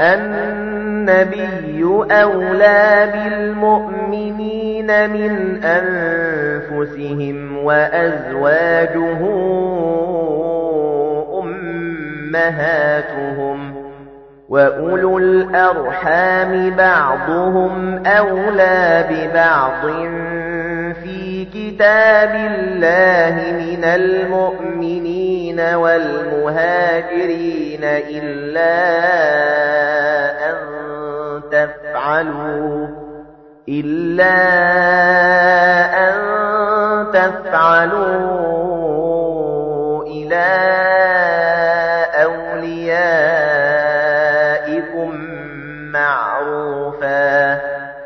النبي أولى بالمؤمنين من أنفسهم وأزواجه أمهاتهم وأولو الأرحام بعضهم أولى ببعض كتاب الله من المؤمنين والمهاجرين إلا أن تفعلوا إلا أن تفعلوا إلى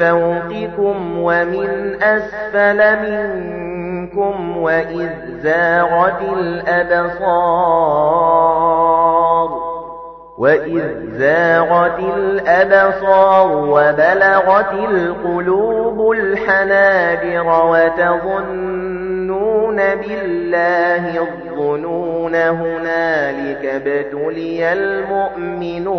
فوقكم ومن أسفل منكم وإذ زاغت الأبصار وَإِذْ زَاغَتِ الْأَبْصَارُ وَبَلَغَتِ الْقُلُوبُ الْحَنَاجِرَ وَتَظُنُّونَ بِاللَّهِ الظُّنُونَ هُنَالِكَ ابْتُلِيَ الْمُؤْمِنُونَ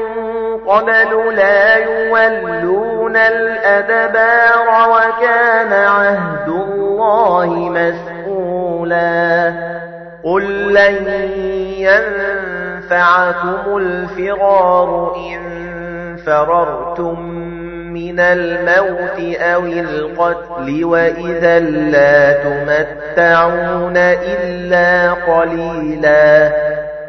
قَبْلُ لَا يُوَلُّونَ الْأَدْبَارَ وَكَانَ عَهْدُ اللَّهِ مَسْئُولًا قُل لَّن يَنفَعَكُمُ الْفِرَارُ إِن فَرَرْتُم مِّنَ الْمَوْتِ أَوِ الْقَتْلِ وَإِذًا لَّا تُمَتَّعُونَ إِلَّا قَلِيلًا.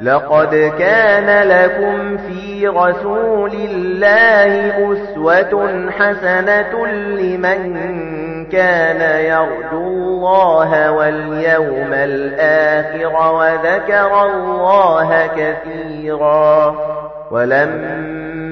لقد كان لكم في رسول الله أسوة حسنة لمن كان يرجو الله واليوم الآخر وذكر الله كثيرا ولما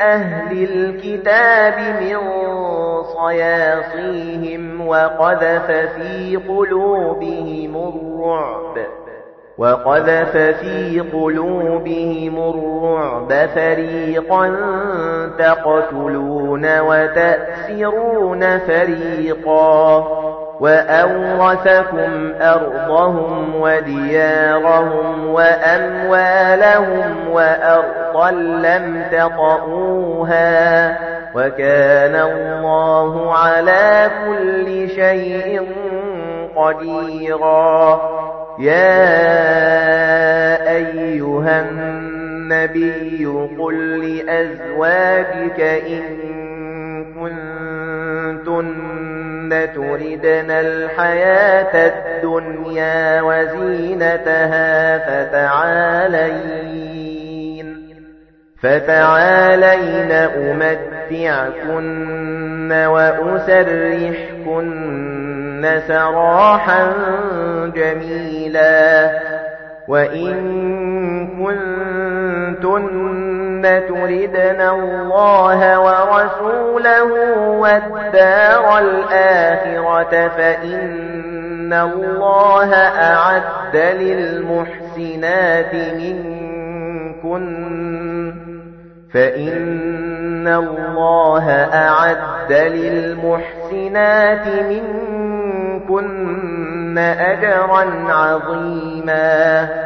أَهْلِ الْكِتَابِ مِنْ صَيَاصِيهِمْ وَقَذَفَ فِي قُلُوبِهِمُ الرُّعْبَ وَقَذَفَ فِي قُلُوبِهِمُ الرُّعْبَ. فَرِيقًا تَقْتُلُونَ وَتَأْسِرُونَ فَرِيقًا. وَأَوْرَثَكُمْ أَرْضَهُمْ وَدِيَارَهُمْ وَأَمْوَالَهُمْ وَأَرْضًا لَّمْ تَطَئُوهَا وَكَانَ اللَّهُ عَلَى كُلِّ شَيْءٍ قَدِيرًا. يَا أَيُّهَا النَّبِيُّ قُل لِّأَزْوَاجِكَ إِن كُنتُنَّ تُرِدْنَ الْحَيَاةَ الدُّنْيَا وَزِينَتَهَا فَتَعَالَيْنَ فَتَعَالَيْنَ أُمَتِّعْكُنَّ وَأُسَرِّحْكُنَّ سَرَاحًا جَمِيلًا وَإِن كُنتُنَّ تُرِدْنَ اللَّهَ وَرَسُولَهُ وَالدَّارَ الْآخِرَةَ فَإِنَّ اللَّهَ أَعَدَّ لِلْمُحْسِنَاتِ مِنكُنَّ فَإِنَّ اللَّهَ أَعَدَّ لِلْمُحْسِنَاتِ مِنكُنَّ أَجْرًا عَظِيمًا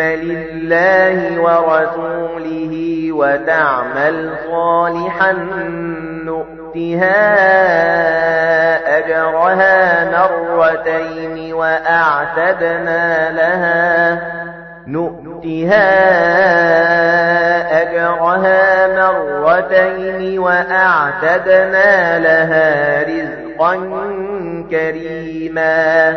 لِلَّهِ وَرَسُولِهِ وَتَعْمَلْ صَالِحًا نُؤْتِهَا أَجْرَهَا مَرَّتَيْنِ وَأَعْتَدْنَا لَهَا نُؤْتِهَا أَجْرَهَا مَرَّتَيْنِ وَأَعْتَدْنَا لَهَا رِزْقًا كَرِيمًا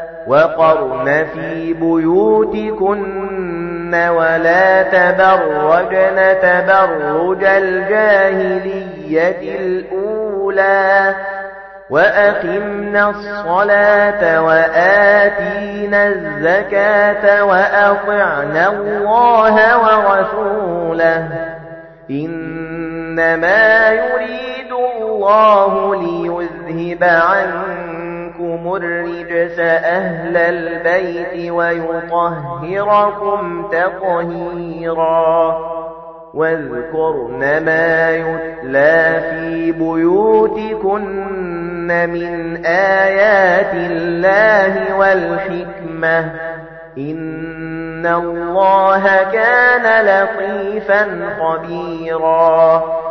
وَقَرْنَ فِي بُيُوتِكُنَّ وَلَا تَبَرَّجْنَ تَبَرُّجَ الْجَاهِلِيَّةِ الْأُولَى وَأَقِمْنَا الصَّلَاةَ وَآتِينَا الزَّكَاةَ وَأَطِعْنَا اللَّهَ وَرَسُولَهُ إِنَّمَا يُرِيدُ اللَّهُ لِيُذْهِبَ عَنكُمُ الرِّجْسَ أَهْلَ الْبَيْتِ وَيُطَهِّرَكُمْ تَطْهِيرًا. وَاذْكُرْنَ مَا يُتْلَى فِي بُيُوتِكُنَّ مِنْ آيَاتِ اللَّهِ وَالْحِكْمَةِ. إِنَّ اللَّهَ كَانَ لَطِيفًا خَبِيرًا.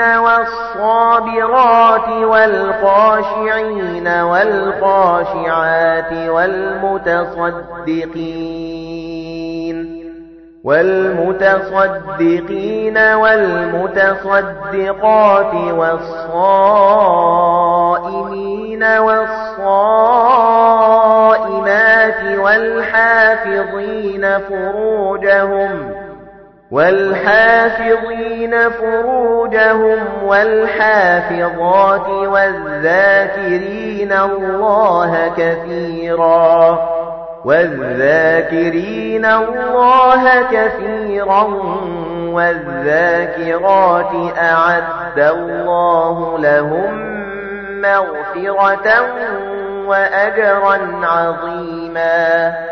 وَالصَّابِرَاتِ وَالْخَاشِعِينَ وَالْخَاشِعَاتِ وَالْمُتَصَدِّقِينَ وَالْمُتَصَدِّقِينَ وَالْمُتَصَدِّقَاتِ وَالصَّائِمِينَ وَالصَّائِمَاتِ وَالْحَافِظِينَ فُرُوجَهُمْ وَالْحَافِظِينَ فُرُوجَهُمْ وَالْحَافِظَاتِ وَالذَّاكِرِينَ اللَّهَ كَثِيرًا وَالذَّاكِرِينَ اللَّهَ كَثِيرًا وَالذَّاكِرَاتِ أَعَدَّ اللَّهُ لَهُم مَّغْفِرَةً وَأَجْرًا عَظِيمًا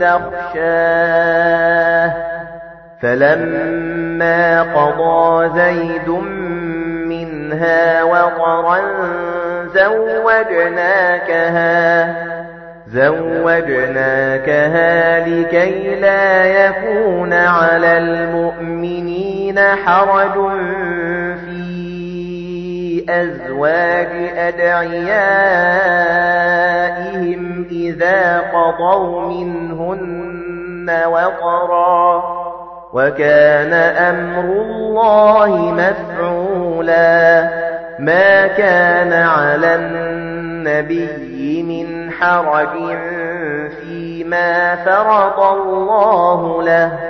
تَخْشَاهُ. فَلَمَّا قَضَى زَيْدٌ مِنْهَا وَطَرًا زَوَّجْنَاكَهَا زَوَّجْنَاكَهَا لِكَي لَا يَكُونَ عَلَى الْمُؤْمِنِينَ حَرَجٌ أَزْوَاجِ أَدْعِيَائِهِمْ إِذَا قَضَوْا مِنْهُنَّ وَطَرًا وَكَانَ أَمْرُ اللَّهِ مَفْعُولًا. مَا كَانَ عَلَى النَّبِيِّ مِنْ حَرَجٍ فِيمَا فَرَضَ اللَّهُ لَهُ.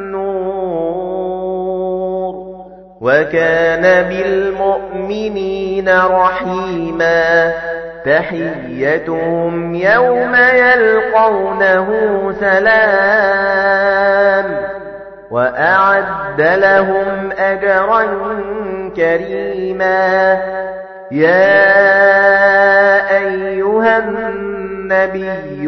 وَكَانَ بِالْمُؤْمِنِينَ رَحِيمًا تَحِيَّتُهُمْ يَوْمَ يَلْقَوْنَهُ سَلَامٌ وَأَعَدَّ لَهُمْ أَجْرًا كَرِيمًا يَا أَيُّهَا النَّبِيُّ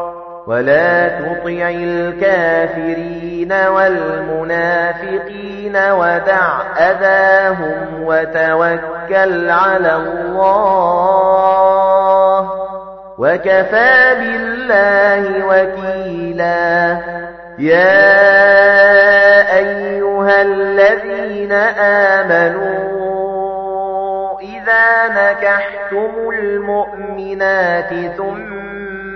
وَلَا تُطِعِ الْكَافِرِينَ وَالْمُنَافِقِينَ وَدَعْ أَذَاهُمْ وَتَوَكَّلْ عَلَى اللَّهِ وَكَفَى بِاللَّهِ وَكِيلًا يَا أَيُّهَا الَّذِينَ آمَنُوا إِذَا نَكَحْتُمُ الْمُؤْمِنَاتِ ثُمَّ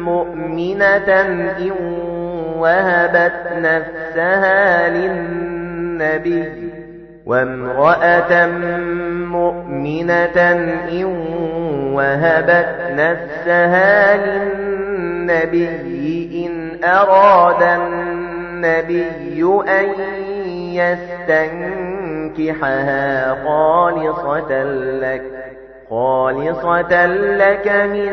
مُؤْمِنَةً إِن وَهَبَتْ نَفْسَهَا لِلنَّبِيِّ وَامْرَأَةً مُؤْمِنَةً إِن وَهَبَتْ نَفْسَهَا لِلنَّبِيِّ إِنْ أَرَادَ النَّبِيُّ أَن يَسْتَنكِحَهَا خَالِصَةً لَّكَ خَالِصَةً لَّكَ مِن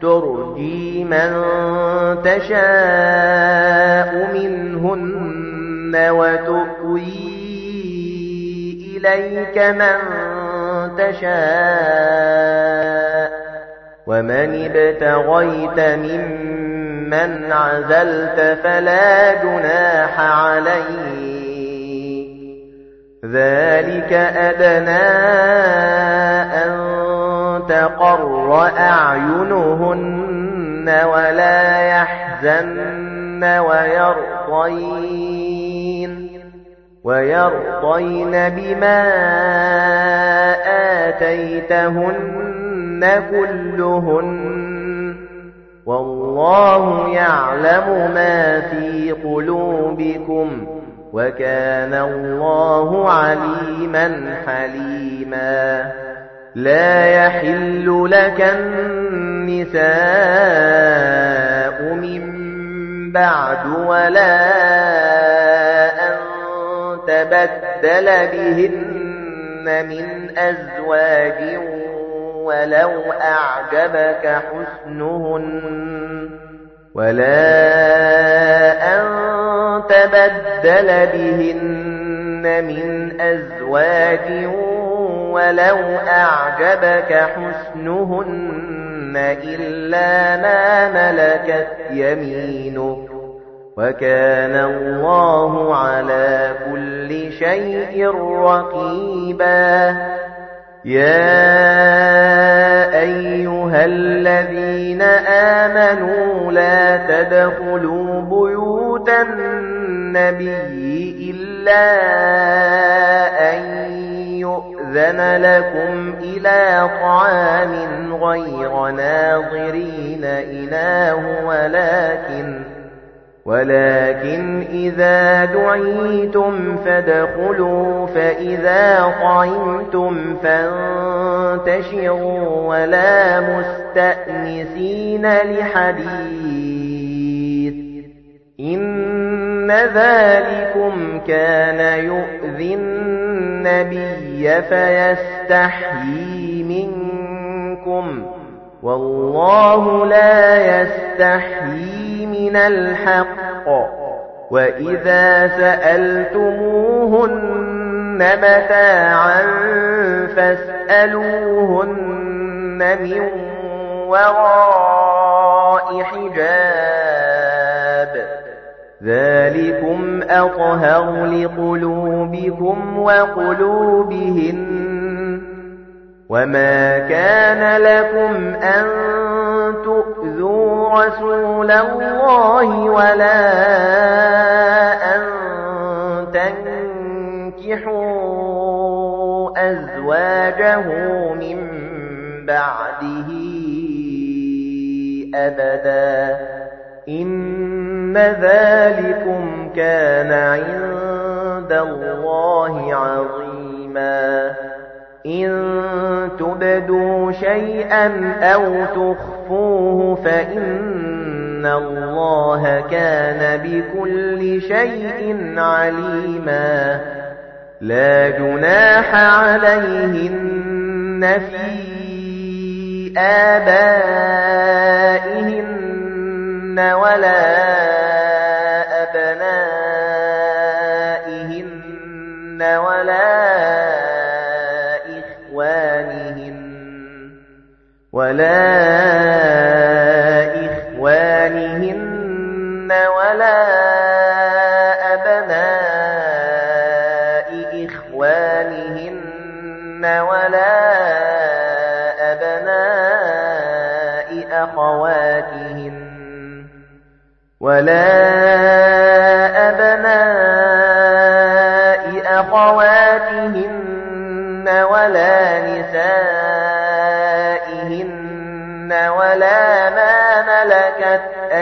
تُرْجِي مَن تَشَاءُ مِنْهُنَّ وَتُؤْوِي إِلَيْكَ مَن تَشَاءُ وَمَنِ ابْتَغَيْتَ مِمَّنْ عَزَلْتَ فَلَا جُنَاحَ عَلَيْكَ ذَلِكَ أَدْنَى أَن تَقَرَّ أَعْيُنُهُنَّ وَلَا يَحْزَنَّ وَيَرْضَيْنَ وَيَرْضَيْنَ بِمَا آتَيْتَهُنَّ كُلُّهُنَّ وَاللَّهُ يَعْلَمُ مَا فِي قُلُوبِكُمْ وَكَانَ اللَّهُ عَلِيمًا حَلِيمًا لَا يَحِلُّ لَكَ النِّسَاءُ مِن بَعْدُ وَلَا أَن تَبَدَّلَ بِهِنَّ مِنْ أَزْوَاجٍ وَلَوْ أَعْجَبَكَ حُسْنُهُنَّ وَلَا أَن تَبَدَّلَ بِهِنَّ مِنْ أَزْوَاجٍ وَلَوْ أَعْجَبَكَ حُسْنُهُنَّ إِلَّا مَا مَلَكَتْ يَمِينُكَ وَكَانَ اللَّهُ عَلَى كُلِّ شَيْءٍ رَقِيبًا. يَا أَيُّهَا الَّذِينَ آمَنُوا لَا تَدْخُلُوا بُيُوتَ النَّبِيِّ إِلَّا أَن يُؤْذَنَ لَكُمْ إِلَى طَعَامٍ غَيْرَ نَاظِرِينَ إِنَاهُ وَلَكِنْ وَلَكِنْ إِذَا دُعِيتُمْ فَادْخُلُوا فَإِذَا طَعِمْتُمْ فَانتَشِرُوا وَلَا مُسْتَأْنِسِينَ لِحَدِيثٍ إِنَّ ذَلِكُمْ كَانَ يُؤْذِي النَّبِيَّ فَيَسْتَحْيِي مِنكُمْ وَاللَّهُ لَا يَسْتَحْيِي مِنَ الْحَقِّ وَإِذَا سَأَلْتُمُوهُنَّ مَتَاعًا فَاسْأَلُوهُنَّ مِنْ وَرَاءِ حِجَابٍ ذَلِكُمْ أَطْهَرُ لِقُلُوبِكُمْ وَقُلُوبِهِنَّ وَمَا كَانَ لَكُمْ أَن تُؤْذُوا رَسُولَ اللَّهِ وَلَا أَن تَنكِحُوا أَزْوَاجَهُ مِن بَعْدِهِ أَبَدًا إِنَّ ذَلِكُمْ كَانَ عِندَ اللَّهِ عَظِيمًا. إِن تُبْدُوا شَيْئًا أَوْ تُخْفُوهُ فَإِنَّ اللَّهَ كَانَ بِكُلِّ شَيْءٍ عَلِيمًا. لَا جُنَاحَ عَلَيْهِنَّ فِي آبَائِهِنَّ وَلَا وَلَا وَلَا إِخْوَانِهِنَّ وَلَا أَبْنَاءِ إِخْوَانِهِنَّ وَلَا أَبْنَاءِ أَخَوَاتِهِنَّ وَلَا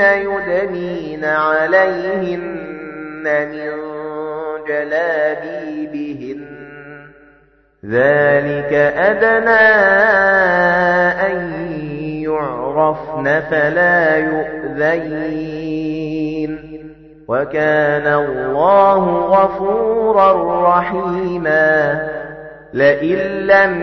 يُدْنِينَ عَلَيْهِنَّ مِن جَلَابِيبِهِنَّ. ذَلِكَ أَدْنَىٰ أَن يُعْرَفْنَ فَلَا يُؤْذَيْنَ. وَكَانَ اللَّهُ غَفُورًا رَّحِيمًا. لَئِن لَّمْ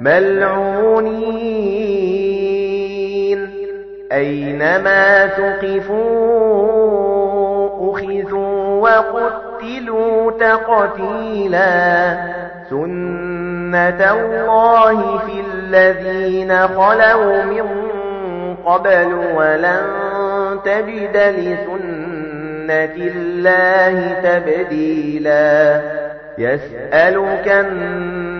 ملعونين. أينما تقفوا أخذوا وقتلوا تقتيلا. سنة الله في الذين خلوا من قبل ولن تجد لسنة الله تبديلا. يسألك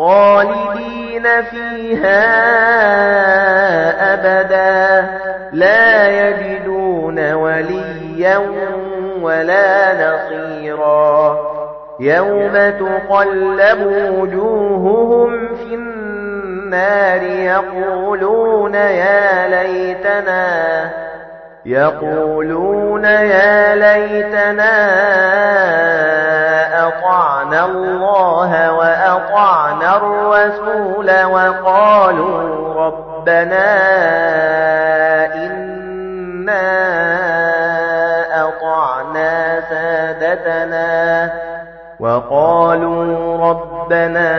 خالدين فيها أبدا لا يجدون وليا ولا نصيرا. يوم تقلب وجوههم في النار يقولون يا ليتنا يقولون يا ليتنا أطعنا الله وأطعنا الرسول وقالوا ربنا إنا أطعنا سادتنا وقالوا ربنا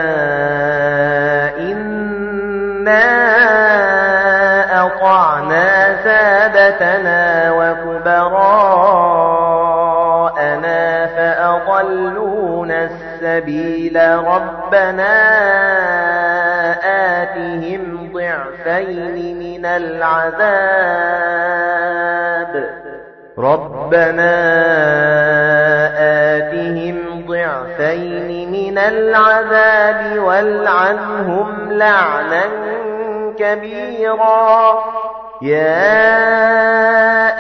إنا أطعنا سادتنا وكبراءنا السبيل ربنا آتهم ضعفين من العذاب. ربنا آتهم ضعفين من العذاب والعنهم لعنا كبيرا. يا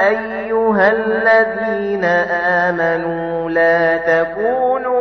أيها الذين آمنوا لا تكونوا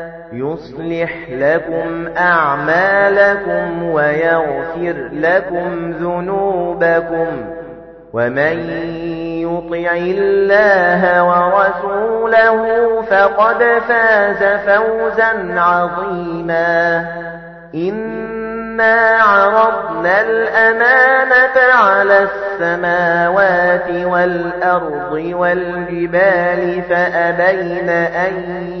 يصلح لكم أعمالكم ويغفر لكم ذنوبكم ومن يطع الله ورسوله فقد فاز فوزا عظيما. إنا عرضنا الأمانة على السماوات والأرض والجبال فأبين أن